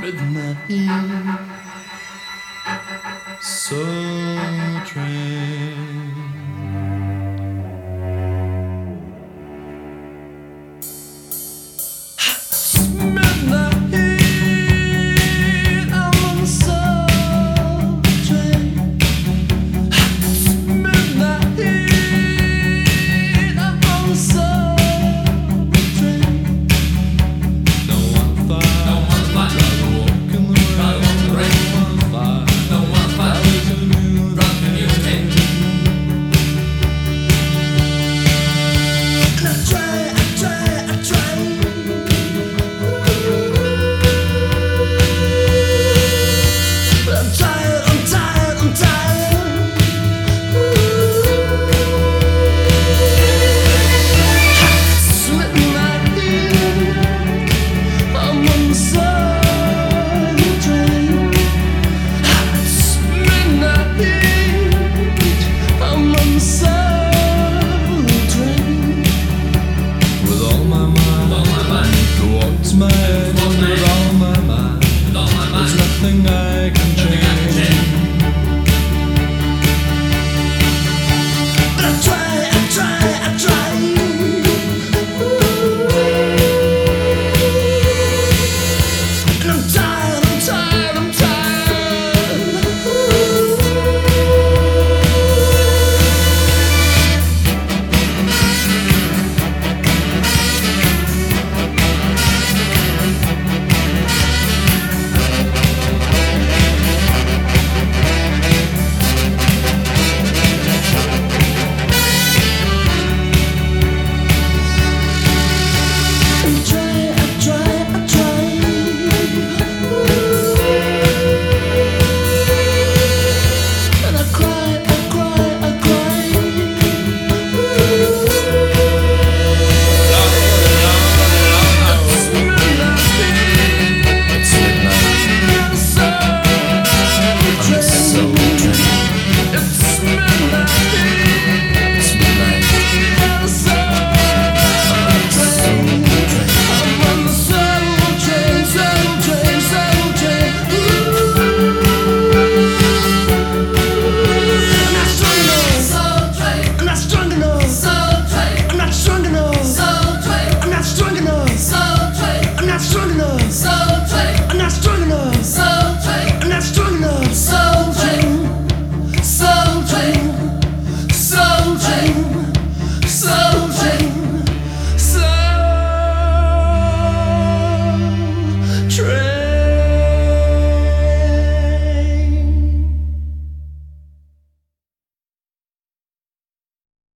midnight. So train.